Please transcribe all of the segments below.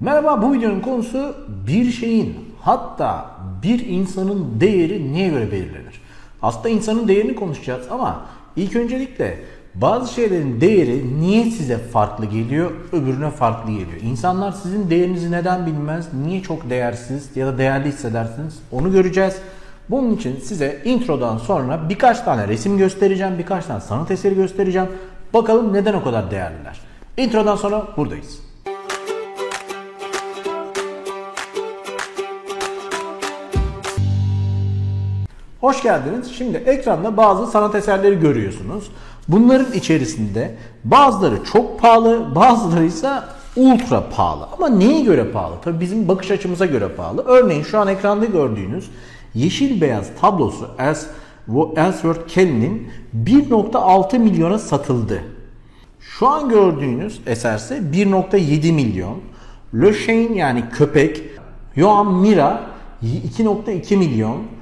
Merhaba bu videonun konusu bir şeyin hatta bir insanın değeri neye göre belirlenir? Aslında insanın değerini konuşacağız ama ilk öncelikle bazı şeylerin değeri niye size farklı geliyor, öbürüne farklı geliyor. İnsanlar sizin değerinizi neden bilmez, niye çok değersiz ya da değerli hissedersiniz onu göreceğiz. Bunun için size introdan sonra birkaç tane resim göstereceğim, birkaç tane sanat eseri göstereceğim. Bakalım neden o kadar değerliler. Introdan sonra buradayız. Hoş geldiniz. Şimdi ekranda bazı sanat eserleri görüyorsunuz. Bunların içerisinde bazıları çok pahalı, bazıları ise ultra pahalı. Ama neye göre pahalı? Tabii bizim bakış açımıza göre pahalı. Örneğin şu an ekranda gördüğünüz yeşil beyaz tablosu Ellsworth Kelly'nin 1.6 milyona satıldı. Şu an gördüğünüz eserse 1.7 milyon. Le Chien yani köpek, Joan Mira 2.2 milyon.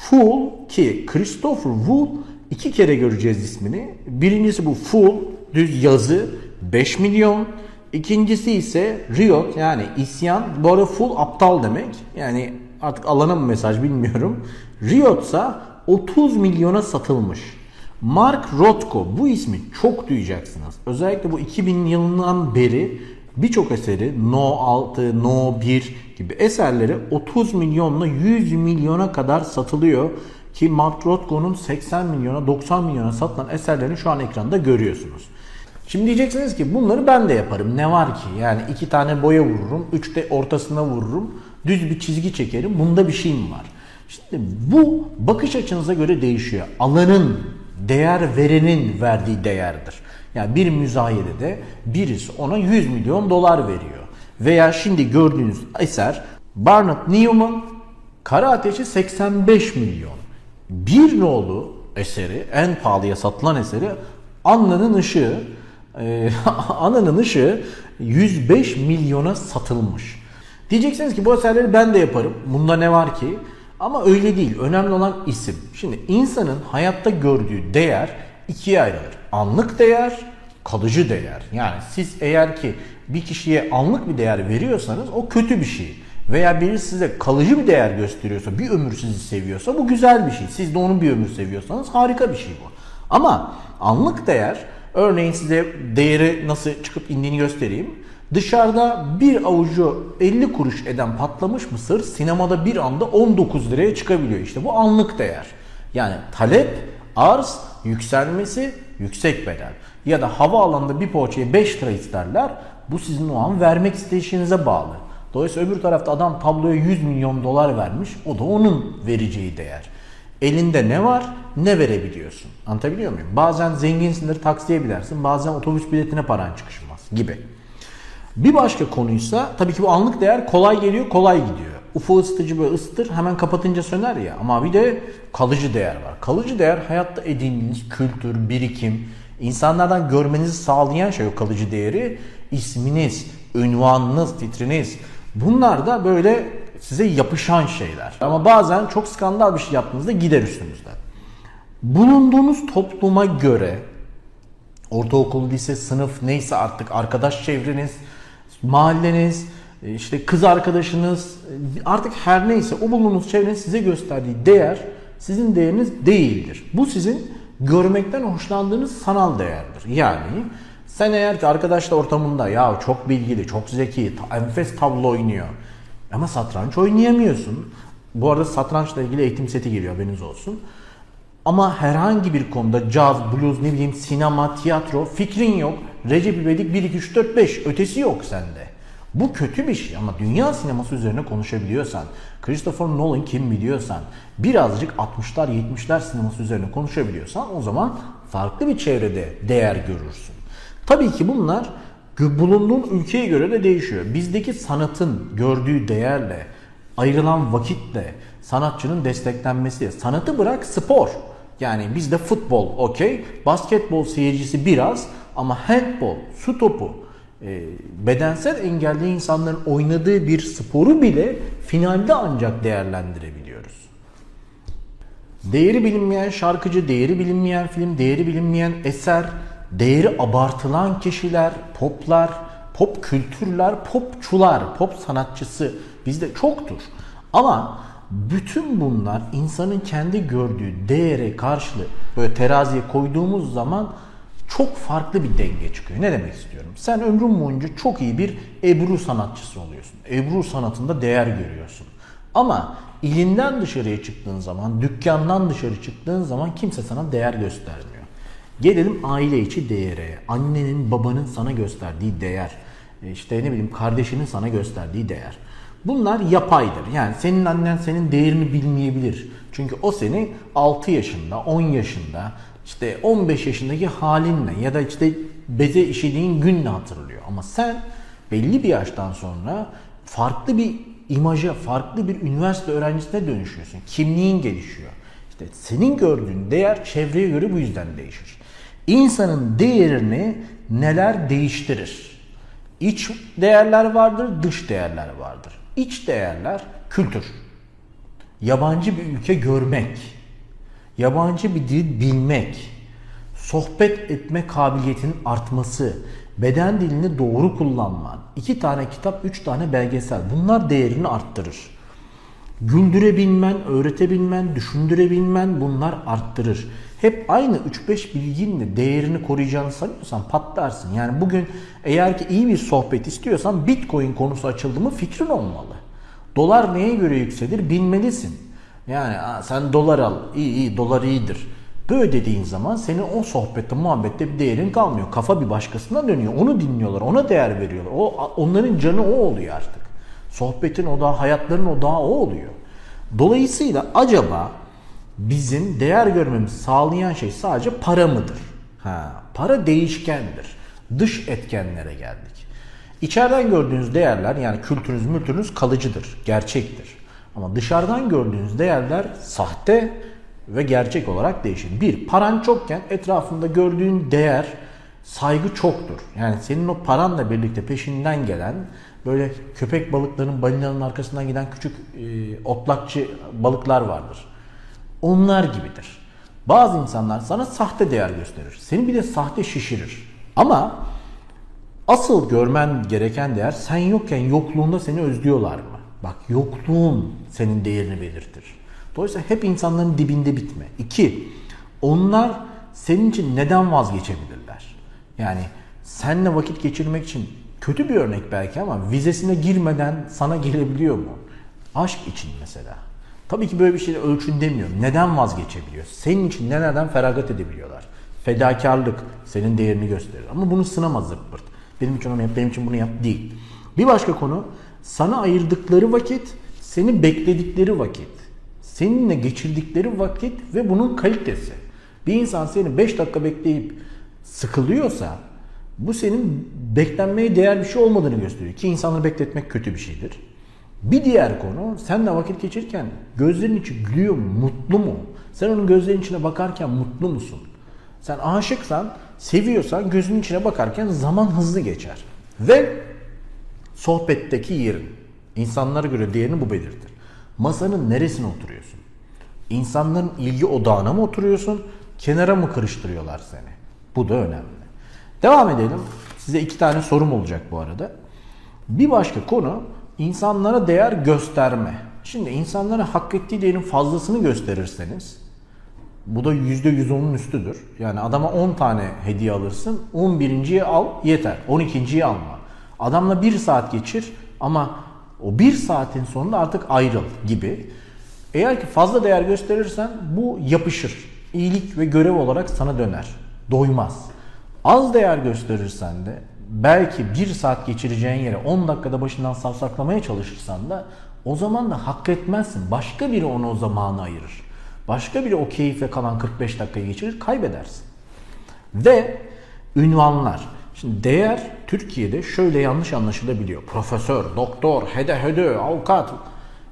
Fool ki Christopher Wool iki kere göreceğiz ismini. Birincisi bu Fool düz yazı 5 milyon. İkincisi ise Riot yani isyan. Bu arada Fool aptal demek. Yani artık alana mı mesaj bilmiyorum. Riot ise 30 milyona satılmış. Mark Rothko bu ismi çok duyacaksınız. Özellikle bu 2000 yılından beri birçok eseri No 6, No 1 gibi eserleri 30 milyonla 100 milyona kadar satılıyor. Ki Mark Rothko'nun 80 milyona 90 milyona satılan eserlerini şu an ekranda görüyorsunuz. Şimdi diyeceksiniz ki bunları ben de yaparım. Ne var ki? Yani iki tane boya vururum, üç de ortasına vururum, düz bir çizgi çekerim. Bunda bir şey mi var? Şimdi bu bakış açınıza göre değişiyor. Alanın, değer verenin verdiği değerdir. Yani bir müzayedede birisi ona 100 milyon dolar veriyor. Veya şimdi gördüğünüz eser Barnett Newman Kara Ateşi 85 milyon. Bir nolu eseri, en pahalıya satılan eseri Anna'nın ışığı e, Anna'nın ışığı 105 milyona satılmış. Diyeceksiniz ki bu eserleri ben de yaparım. Bunda ne var ki? Ama öyle değil. Önemli olan isim. Şimdi insanın hayatta gördüğü değer ikiye ayrılır. Anlık değer, kalıcı değer. Yani siz eğer ki bir kişiye anlık bir değer veriyorsanız o kötü bir şey. Veya biri size kalıcı bir değer gösteriyorsa, bir ömür sizi seviyorsa bu güzel bir şey. Siz de onun bir ömür seviyorsanız harika bir şey bu. Ama anlık değer, örneğin size değeri nasıl çıkıp indiğini göstereyim. Dışarıda bir avucu 50 kuruş eden patlamış mısır sinemada bir anda 19 liraya çıkabiliyor. İşte bu anlık değer. Yani talep, arz, yükselmesi, yüksek bedel. Ya da havaalanında bir poğaçaya 5 lira isterler. Bu sizin o an vermek isteyişinize bağlı. Dolayısıyla öbür tarafta adam tabloya 100 milyon dolar vermiş. O da onun vereceği değer. Elinde ne var ne verebiliyorsun. Anlatabiliyor muyum? Bazen zenginsindir taksiye binersin. Bazen otobüs biletine paran çıkışmaz gibi. Bir başka konuysa tabii ki bu anlık değer kolay geliyor kolay gidiyor. UFO ısıtıcı böyle ısıtır hemen kapatınca söner ya. Ama bir de kalıcı değer var. Kalıcı değer hayatta edindiğiniz kültür, birikim, insanlardan görmenizi sağlayan şey o kalıcı değeri. isminiz, ünvanınız, titriniz. Bunlar da böyle size yapışan şeyler. Ama bazen çok skandal bir şey yaptığınızda gider üstünüzden. Bulunduğunuz topluma göre ortaokul, lise, sınıf neyse artık arkadaş çevreniz, mahalleniz, işte kız arkadaşınız artık her neyse o bulunduğunuz çevrenin size gösterdiği değer sizin değeriniz değildir. Bu sizin görmekten hoşlandığınız sanal değerdir. Yani sen eğer ki arkadaşla ortamında ya çok bilgili, çok zeki, enfes tablo oynuyor ama satranç oynayamıyorsun. Bu arada satrançla ilgili eğitim seti geliyor haberiniz olsun. Ama herhangi bir konuda caz, blues, ne bileyim sinema, tiyatro fikrin yok. Recep İvedik 1, 2, 3, 4, 5 ötesi yok sende. Bu kötü bir şey ama dünya sineması üzerine konuşabiliyorsan, Christopher Nolan kim biliyorsan, birazcık 60'lar 70'ler sineması üzerine konuşabiliyorsan o zaman farklı bir çevrede değer görürsün. Tabii ki bunlar bulunduğun ülkeye göre de değişiyor. Bizdeki sanatın gördüğü değerle, ayrılan vakitle, sanatçının desteklenmesi, sanatı bırak spor. Yani bizde futbol okey, basketbol seyircisi biraz ama handbol, su topu, bedensel engelli insanların oynadığı bir sporu bile finalde ancak değerlendirebiliyoruz. Değeri bilinmeyen şarkıcı, değeri bilinmeyen film, değeri bilinmeyen eser, değeri abartılan kişiler, poplar, pop kültürler, popçular, pop sanatçısı bizde çoktur. Ama bütün bunlar insanın kendi gördüğü değere karşılığı böyle teraziye koyduğumuz zaman çok farklı bir denge çıkıyor. Ne demek istiyorum? Sen ömrün boyunca çok iyi bir Ebru sanatçısı oluyorsun. Ebru sanatında değer görüyorsun. Ama ilinden dışarıya çıktığın zaman, dükkandan dışarı çıktığın zaman kimse sana değer göstermiyor. Gelelim aile içi değere. Annenin, babanın sana gösterdiği değer. E işte ne bileyim kardeşinin sana gösterdiği değer. Bunlar yapaydır. Yani senin annen senin değerini bilmeyebilir. Çünkü o seni 6 yaşında, 10 yaşında, işte 15 yaşındaki halinle ya da işte beze işediğin günle hatırlıyor. Ama sen belli bir yaştan sonra farklı bir imaja, farklı bir üniversite öğrencisine dönüşüyorsun. Kimliğin gelişiyor. İşte senin gördüğün değer çevreye göre bu yüzden değişir. İnsanın değerini neler değiştirir? İç değerler vardır, dış değerler vardır. İç değerler kültür. Yabancı bir ülke görmek, yabancı bir dil bilmek, sohbet etme kabiliyetinin artması, beden dilini doğru kullanman, iki tane kitap, üç tane belgesel bunlar değerini arttırır. Güldürebilmen, öğretebilmen, düşündürebilmen bunlar arttırır. Hep aynı 3-5 bilginle değerini koruyacağını sanıyorsan patlarsın. Yani bugün eğer ki iyi bir sohbet istiyorsan Bitcoin konusu açıldı mı fikrin olmalı. Dolar neye göre yükselir bilmelisin. Yani sen dolar al, iyi iyi dolar iyidir. Böyle dediğin zaman senin o sohbette, muhabbette bir değerin kalmıyor. Kafa bir başkasına dönüyor. Onu dinliyorlar, ona değer veriyorlar. O onların canı o oluyor artık. Sohbetin odağı, hayatların odağı o oluyor. Dolayısıyla acaba bizim değer görmemizi sağlayan şey sadece para mıdır? Ha, para değişkendir. Dış etkenlere geldik. İçeriden gördüğünüz değerler yani kültürünüz, mültürünüz kalıcıdır, gerçektir. Ama dışarıdan gördüğünüz değerler sahte ve gerçek olarak değişir. Bir, paran çokken etrafında gördüğün değer, saygı çoktur. Yani senin o paranla birlikte peşinden gelen böyle köpek balıklarının balinanın arkasından giden küçük e, otlakçı balıklar vardır. Onlar gibidir. Bazı insanlar sana sahte değer gösterir. Seni bir de sahte şişirir. Ama asıl görmen gereken değer sen yokken yokluğunda seni özlüyorlar mı? Bak yokluğun senin değerini belirtir. Dolayısıyla hep insanların dibinde bitme. İki, onlar senin için neden vazgeçebilirler? Yani seninle vakit geçirmek için kötü bir örnek belki ama vizesine girmeden sana gelebiliyor mu? Aşk için mesela. Tabii ki böyle bir şeyle ölçün demiyorum. Neden vazgeçebiliyor? Senin için nelerden feragat edebiliyorlar? Fedakarlık senin değerini gösterir. Ama bunu sınama zırt pırt. Benim için onu yap, benim için bunu yap değil. Bir başka konu sana ayırdıkları vakit, seni bekledikleri vakit. Seninle geçirdikleri vakit ve bunun kalitesi. Bir insan seni 5 dakika bekleyip sıkılıyorsa bu senin beklenmeye değer bir şey olmadığını gösteriyor. Ki insanları bekletmek kötü bir şeydir. Bir diğer konu senle vakit geçirirken gözlerin içi gülüyor mu, mutlu mu? Sen onun gözlerinin içine bakarken mutlu musun? Sen aşıksan, seviyorsan gözünün içine bakarken zaman hızlı geçer. Ve sohbetteki yerin, insanlara göre değerini bu belirtir. Masanın neresine oturuyorsun? İnsanların ilgi odağına mı oturuyorsun? Kenara mı kırıştırıyorlar seni? Bu da önemli. Devam edelim. Size iki tane sorum olacak bu arada. Bir başka konu insanlara değer gösterme. Şimdi insanlara hak ettiği değerin fazlasını gösterirseniz bu da %110'un üstüdür. Yani adama 10 tane hediye alırsın. 11.yi al yeter. 12.yi alma. Adamla 1 saat geçir ama o 1 saatin sonunda artık ayrıl gibi. Eğer ki fazla değer gösterirsen bu yapışır. İyilik ve görev olarak sana döner. Doymaz. Az değer gösterirsen de belki 1 saat geçireceğin yere 10 dakikada başından savsaklamaya çalışırsan da o zaman da hak etmezsin. Başka biri onu o zamanı ayırır. Başka biri o keyifle kalan 45 dakikayı geçirir, kaybedersin. Ve ünvanlar. Şimdi değer Türkiye'de şöyle yanlış anlaşılabiliyor. Profesör, doktor, hede hede, avukat.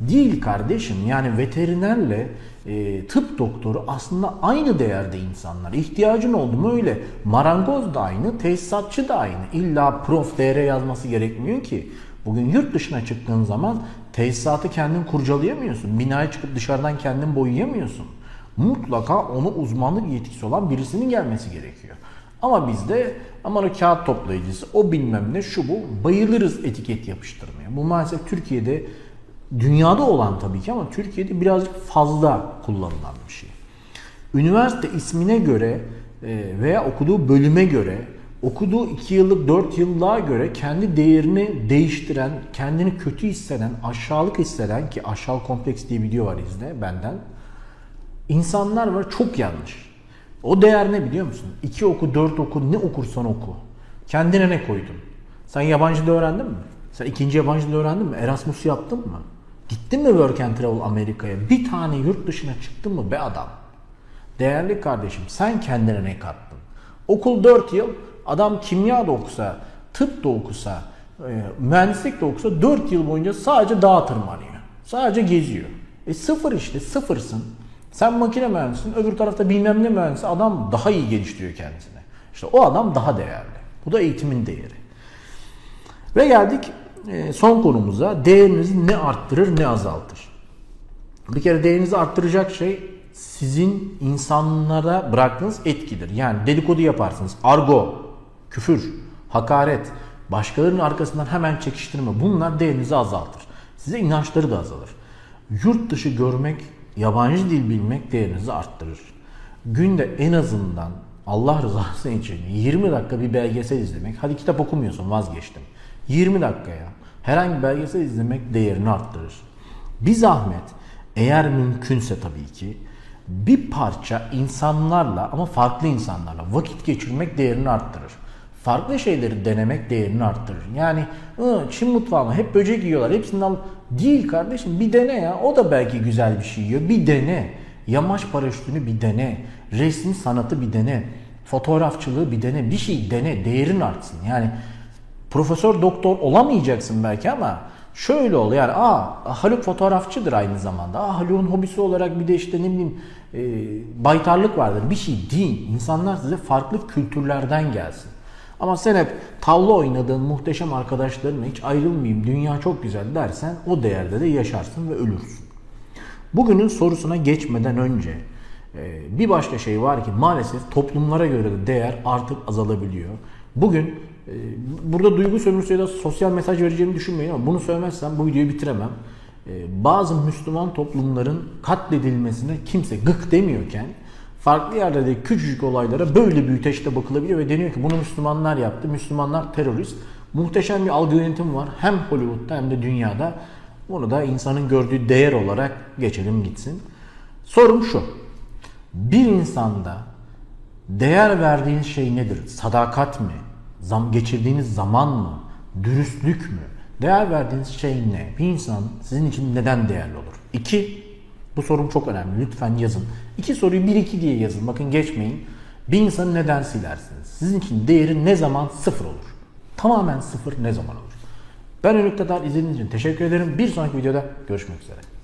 Değil kardeşim. Yani veterinerle e, tıp doktoru aslında aynı değerde insanlar. İhtiyacın oldu mu öyle. Marangoz da aynı, tesisatçı da aynı. İlla prof DR yazması gerekmiyor ki. Bugün yurt dışına çıktığın zaman tesisatı kendin kurcalayamıyorsun. Binaya çıkıp dışarıdan kendin boyayamıyorsun. Mutlaka onu uzmanlık yetkisi olan birisinin gelmesi gerekiyor. Ama bizde aman o kağıt toplayıcısı, o bilmem ne, şu bu bayılırız etiket yapıştırmaya. Bu maalesef Türkiye'de dünyada olan tabii ki ama Türkiye'de birazcık fazla kullanılan bir şey. Üniversite ismine göre e, veya okuduğu bölüme göre, okuduğu 2 yıllık 4 yıllığa göre kendi değerini değiştiren, kendini kötü hisseden, aşağılık hisseden ki aşağı kompleks diye video var izle benden. İnsanlar var çok yanlış. O değer ne biliyor musun? 2 oku, 4 oku, ne okursan oku. Kendine ne koydun? Sen yabancı dil öğrendin mi? Sen ikinci yabancı dil öğrendin mi? Erasmus yaptın mı? Gittin mi Work and Travel Amerika'ya? Bir tane yurt dışına çıktın mı be adam? Değerli kardeşim sen kendine ne kattın? Okul 4 yıl adam kimya da okusa, tıp da okusa, e, mühendislik de okusa 4 yıl boyunca sadece dağ tırmanıyor. Sadece geziyor. E sıfır işte sıfırsın. Sen makine mühendisisin öbür tarafta bilmem ne mühendisi adam daha iyi geliştiriyor kendisini. İşte o adam daha değerli. Bu da eğitimin değeri. Ve geldik e, son konumuza. Değerinizi ne arttırır ne azaltır. Bir kere değerinizi arttıracak şey sizin insanlara bıraktığınız etkidir. Yani dedikodu yaparsınız. Argo, küfür, hakaret, başkalarının arkasından hemen çekiştirme. Bunlar değerinizi azaltır. Size inançları da azalır. Yurt dışı görmek, yabancı dil bilmek değerinizi arttırır. Günde en azından Allah rızası için 20 dakika bir belgesel izlemek. Hadi kitap okumuyorsun vazgeçtim. 20 dakikaya herhangi bir belgesel izlemek değerini arttırır. Bir zahmet eğer mümkünse tabii ki bir parça insanlarla ama farklı insanlarla vakit geçirmek değerini arttırır. Farklı şeyleri denemek değerini arttırır. Yani Çin mutfağı? Hep böcek yiyorlar. Hepsinden değil kardeşim bir dene ya. O da belki güzel bir şey yiyor. Bir dene. Yamaç paraşütünü bir dene. Resim sanatı bir dene. Fotoğrafçılığı bir dene. Bir şey dene. Değerin artsın. Yani profesör doktor olamayacaksın belki ama şöyle ol yani aa Haluk fotoğrafçıdır aynı zamanda. Aa Haluk'un hobisi olarak bir de işte ne bileyim e, baytarlık vardır. Bir şey değil. İnsanlar size farklı kültürlerden gelsin. Ama sen hep tavla oynadığın muhteşem arkadaşlarınla hiç ayrılmayayım, dünya çok güzel dersen o değerde de yaşarsın ve ölürsün. Bugünün sorusuna geçmeden önce e, bir başka şey var ki maalesef toplumlara göre de değer artıp azalabiliyor. Bugün e, burada duygu sömürüsü ya da sosyal mesaj vereceğimi düşünmeyin ama bunu söylemezsem bu videoyu bitiremem. E, bazı Müslüman toplumların katledilmesine kimse gık demiyorken farklı yerlerde küçücük olaylara böyle büyüteçte bakılabiliyor ve deniyor ki bunu Müslümanlar yaptı. Müslümanlar terörist. Muhteşem bir algı yönetimi var. Hem Hollywood'da hem de dünyada. Bunu da insanın gördüğü değer olarak geçelim gitsin. Sorum şu. Bir insanda değer verdiğiniz şey nedir? Sadakat mi? Zam geçirdiğiniz zaman mı? Dürüstlük mü? Değer verdiğiniz şey ne? Bir insan sizin için neden değerli olur? İki, bu sorum çok önemli. Lütfen yazın. İki soruyu bir iki diye yazın. Bakın geçmeyin. Bir insanı neden silersiniz? Sizin için değeri ne zaman sıfır olur? Tamamen sıfır ne zaman olur? Ben Önük Tatar izlediğiniz için teşekkür ederim. Bir sonraki videoda görüşmek üzere.